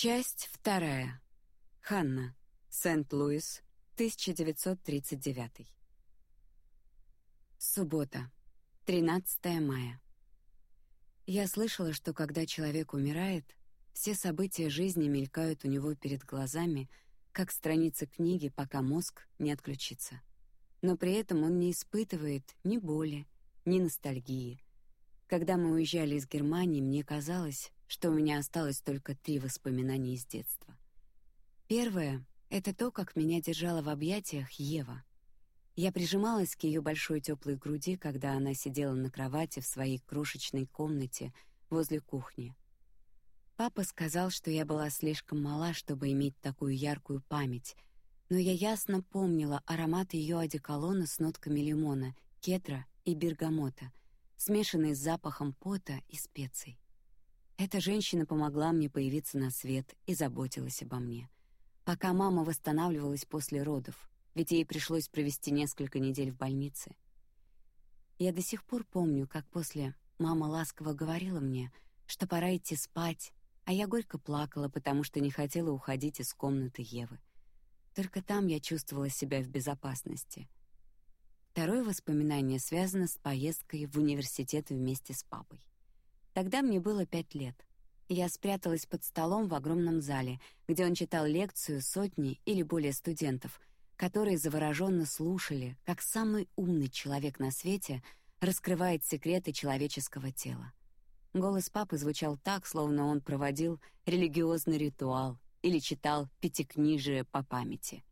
Часть вторая. Ханна. Сент-Луис, 1939. Суббота. 13 мая. Я слышала, что когда человек умирает, все события жизни мелькают у него перед глазами, как страницы книги, пока мозг не отключится. Но при этом он не испытывает ни боли, ни ностальгии. Когда мы уезжали из Германии, мне казалось, что у меня осталось только три воспоминания из детства. Первое — это то, как меня держала в объятиях Ева. Я прижималась к ее большой теплой груди, когда она сидела на кровати в своей крошечной комнате возле кухни. Папа сказал, что я была слишком мала, чтобы иметь такую яркую память, но я ясно помнила аромат ее одеколона с нотками лимона, кедра и бергамота, смешанный с запахом пота и специй. Эта женщина помогла мне появиться на свет и заботилась обо мне, пока мама восстанавливалась после родов, ведь ей пришлось провести несколько недель в больнице. Я до сих пор помню, как после мама ласково говорила мне, что пора идти спать, а я горько плакала, потому что не хотела уходить из комнаты Евы. Только там я чувствовала себя в безопасности. Второе воспоминание связано с поездкой в университет вместе с папой. Тогда мне было пять лет. Я спряталась под столом в огромном зале, где он читал лекцию сотни или более студентов, которые завороженно слушали, как самый умный человек на свете раскрывает секреты человеческого тела. Голос папы звучал так, словно он проводил религиозный ритуал или читал пятикнижие по памяти.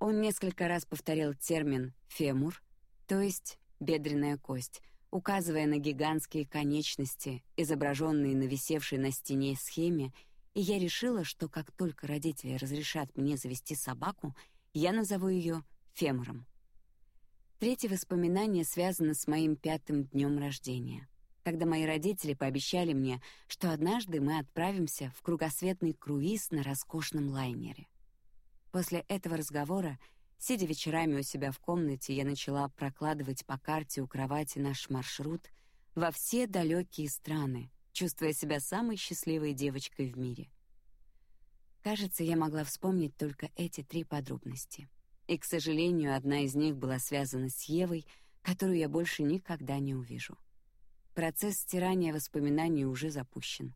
Он несколько раз повторял термин «фемур», то есть «бедренная кость», указывая на гигантские конечности, изображенные на висевшей на стене схеме, и я решила, что как только родители разрешат мне завести собаку, я назову ее Фемором. Третье воспоминание связано с моим пятым днем рождения, когда мои родители пообещали мне, что однажды мы отправимся в кругосветный круиз на роскошном лайнере. После этого разговора Сидя вечерами у себя в комнате, я начала прокладывать по карте у кровати наш маршрут во все далекие страны, чувствуя себя самой счастливой девочкой в мире. Кажется, я могла вспомнить только эти три подробности. И, к сожалению, одна из них была связана с Евой, которую я больше никогда не увижу. Процесс стирания воспоминаний уже запущен.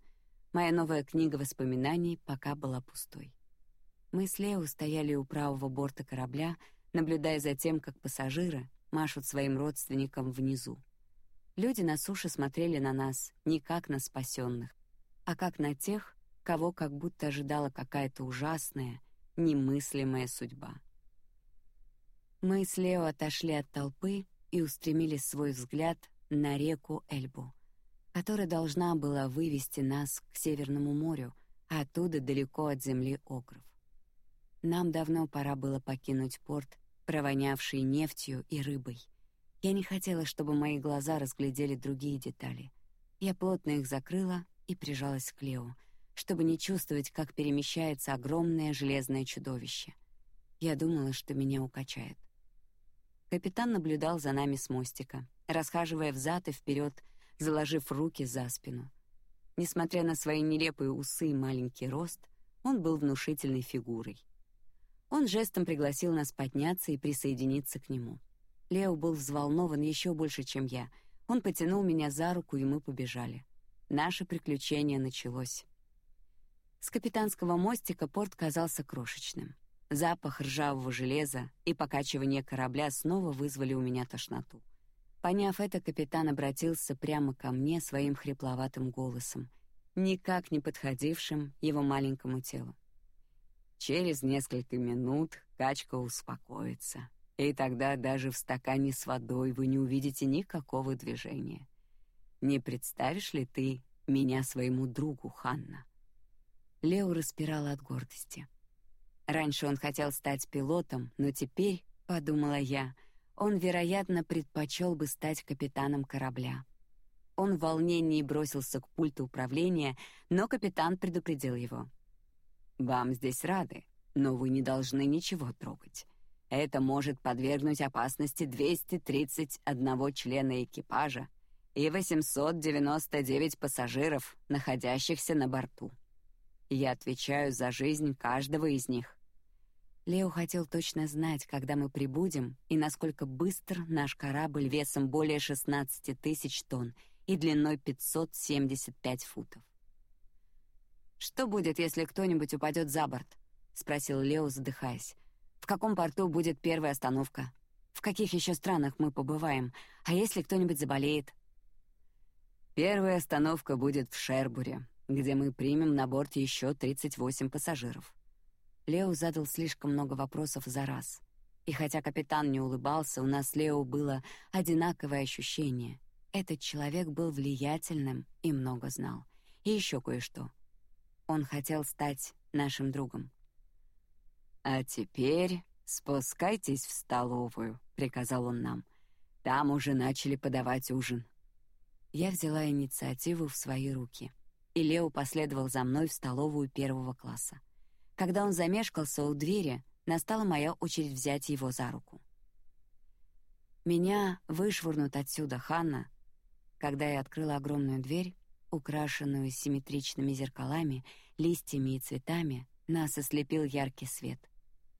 Моя новая книга воспоминаний пока была пустой. Мы с Лео стояли у правого борта корабля, наблюдая за тем, как пассажиры машут своим родственникам внизу. Люди на суше смотрели на нас не как на спасенных, а как на тех, кого как будто ожидала какая-то ужасная, немыслимая судьба. Мы с Лео отошли от толпы и устремили свой взгляд на реку Эльбу, которая должна была вывести нас к Северному морю, а оттуда далеко от земли Огров. Нам давно пора было покинуть порт, провонявший нефтью и рыбой. Я не хотела, чтобы мои глаза разглядели другие детали. Я плотно их закрыла и прижалась к Лео, чтобы не чувствовать, как перемещается огромное железное чудовище. Я думала, что меня укачает. Капитан наблюдал за нами с мостика, расхаживая взад и вперед, заложив руки за спину. Несмотря на свои нелепые усы и маленький рост, он был внушительной фигурой. Он жестом пригласил нас подняться и присоединиться к нему. Лео был взволнован еще больше, чем я. Он потянул меня за руку, и мы побежали. Наше приключение началось. С капитанского мостика порт казался крошечным. Запах ржавого железа и покачивание корабля снова вызвали у меня тошноту. Поняв это, капитан обратился прямо ко мне своим хрипловатым голосом, никак не подходившим его маленькому телу. Через несколько минут качка успокоится, и тогда даже в стакане с водой вы не увидите никакого движения. Не представишь ли ты меня своему другу, Ханна? Лео распирал от гордости. Раньше он хотел стать пилотом, но теперь, подумала я, он, вероятно, предпочел бы стать капитаном корабля. Он в волнении бросился к пульту управления, но капитан предупредил его. Вам здесь рады, но вы не должны ничего трогать. Это может подвергнуть опасности 231 члена экипажа и 899 пассажиров, находящихся на борту. Я отвечаю за жизнь каждого из них. Лео хотел точно знать, когда мы прибудем и насколько быстро наш корабль весом более 16 тысяч тонн и длиной 575 футов. «Что будет, если кто-нибудь упадет за борт?» — спросил Лео, задыхаясь. «В каком порту будет первая остановка? В каких еще странах мы побываем? А если кто-нибудь заболеет?» «Первая остановка будет в Шербуре, где мы примем на борт еще 38 пассажиров». Лео задал слишком много вопросов за раз. И хотя капитан не улыбался, у нас с Лео было одинаковое ощущение. Этот человек был влиятельным и много знал. И еще кое-что. Он хотел стать нашим другом. «А теперь спускайтесь в столовую», — приказал он нам. «Там уже начали подавать ужин». Я взяла инициативу в свои руки, и Лео последовал за мной в столовую первого класса. Когда он замешкался у двери, настала моя очередь взять его за руку. Меня вышвырнут отсюда, Ханна. Когда я открыла огромную дверь, украшенную симметричными зеркалами, листьями и цветами, нас ослепил яркий свет.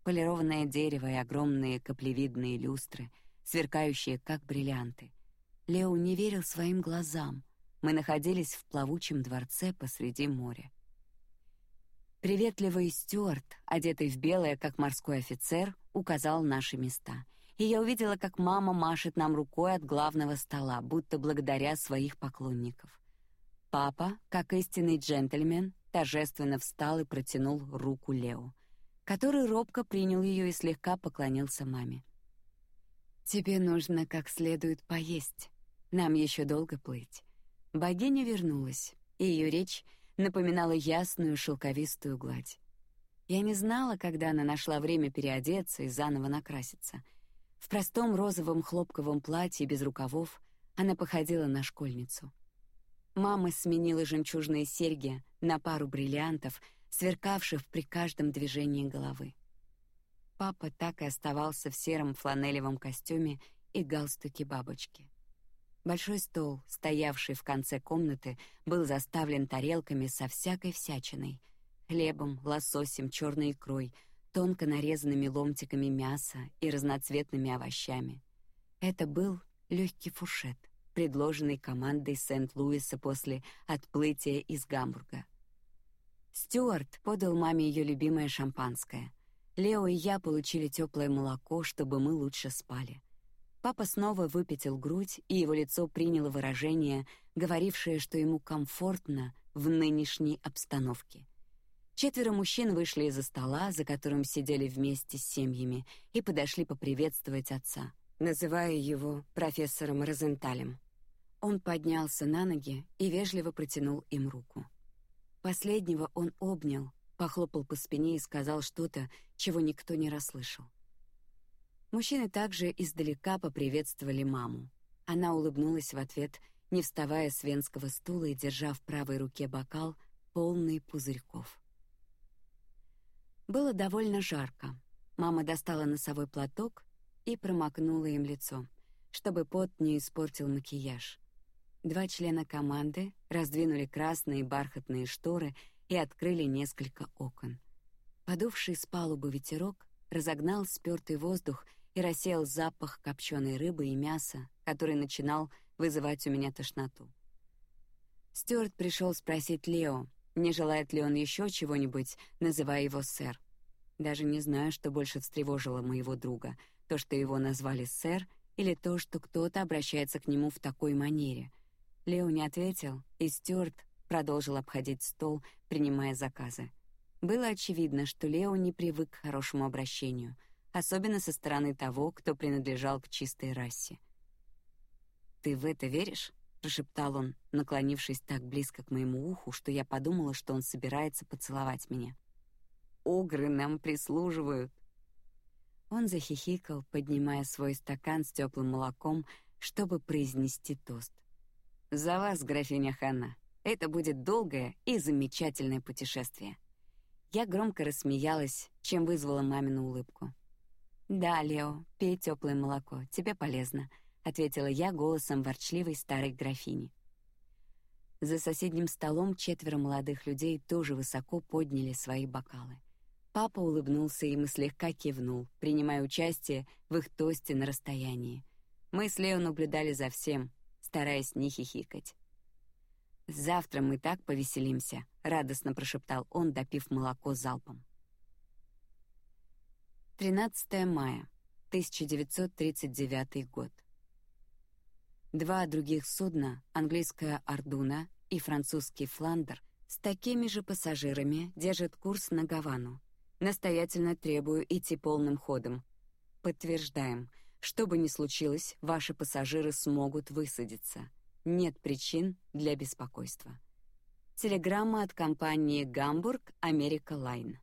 Полированное дерево и огромные каплевидные люстры, сверкающие как бриллианты. Лео не верил своим глазам. Мы находились в плавучем дворце посреди моря. Приветливый стюарт, одетый в белое, как морской офицер, указал наши места. И я увидела, как мама машет нам рукой от главного стола, будто благодаря своих поклонников. Папа, как истинный джентльмен, торжественно встал и протянул руку Лео, который робко принял ее и слегка поклонился маме. «Тебе нужно как следует поесть. Нам еще долго плыть». Богиня вернулась, и ее речь напоминала ясную шелковистую гладь. Я не знала, когда она нашла время переодеться и заново накраситься. В простом розовом хлопковом платье без рукавов она походила на школьницу. Мама сменила жемчужные серьги на пару бриллиантов, сверкавших при каждом движении головы. Папа так и оставался в сером фланелевом костюме и галстуке бабочки. Большой стол, стоявший в конце комнаты, был заставлен тарелками со всякой всячиной: хлебом, лососем, черной икрой, тонко нарезанными ломтиками мяса и разноцветными овощами. Это был легкий фуршет предложенный командой Сент-Луиса после отплытия из Гамбурга. Стюарт подал маме ее любимое шампанское. Лео и я получили теплое молоко, чтобы мы лучше спали. Папа снова выпятил грудь, и его лицо приняло выражение, говорившее, что ему комфортно в нынешней обстановке. Четверо мужчин вышли из-за стола, за которым сидели вместе с семьями, и подошли поприветствовать отца называя его профессором Розенталем. Он поднялся на ноги и вежливо протянул им руку. Последнего он обнял, похлопал по спине и сказал что-то, чего никто не расслышал. Мужчины также издалека поприветствовали маму. Она улыбнулась в ответ, не вставая с венского стула и держа в правой руке бокал, полный пузырьков. Было довольно жарко. Мама достала носовой платок и промокнула им лицо, чтобы пот не испортил макияж. Два члена команды раздвинули красные бархатные шторы и открыли несколько окон. Подувший с палубы ветерок разогнал спёртый воздух и рассеял запах копченой рыбы и мяса, который начинал вызывать у меня тошноту. Стюарт пришел спросить Лео, не желает ли он еще чего-нибудь, называя его сэр. Даже не знаю, что больше встревожило моего друга — то, что его назвали сэр, или то, что кто-то обращается к нему в такой манере. Лео не ответил, и Стюарт продолжил обходить стол, принимая заказы. Было очевидно, что Лео не привык к хорошему обращению, особенно со стороны того, кто принадлежал к чистой расе. «Ты в это веришь?» — прошептал он, наклонившись так близко к моему уху, что я подумала, что он собирается поцеловать меня. «Огры нам прислуживают. Он захихикал, поднимая свой стакан с теплым молоком, чтобы произнести тост. «За вас, графиня Ханна. Это будет долгое и замечательное путешествие». Я громко рассмеялась, чем вызвала мамину улыбку. «Да, Лео, пей теплое молоко, тебе полезно», — ответила я голосом ворчливой старой графини. За соседним столом четверо молодых людей тоже высоко подняли свои бокалы. Папа улыбнулся им и слегка кивнул, принимая участие в их тосте на расстоянии. Мы с Лео наблюдали за всем, стараясь не хихикать. «Завтра мы так повеселимся», — радостно прошептал он, допив молоко залпом. 13 мая, 1939 год. Два других судна, английская «Ардуна» и французский «Фландер», с такими же пассажирами держат курс на Гавану. Настоятельно требую идти полным ходом. Подтверждаем, что бы ни случилось, ваши пассажиры смогут высадиться. Нет причин для беспокойства. Телеграмма от компании «Гамбург Америка Лайн».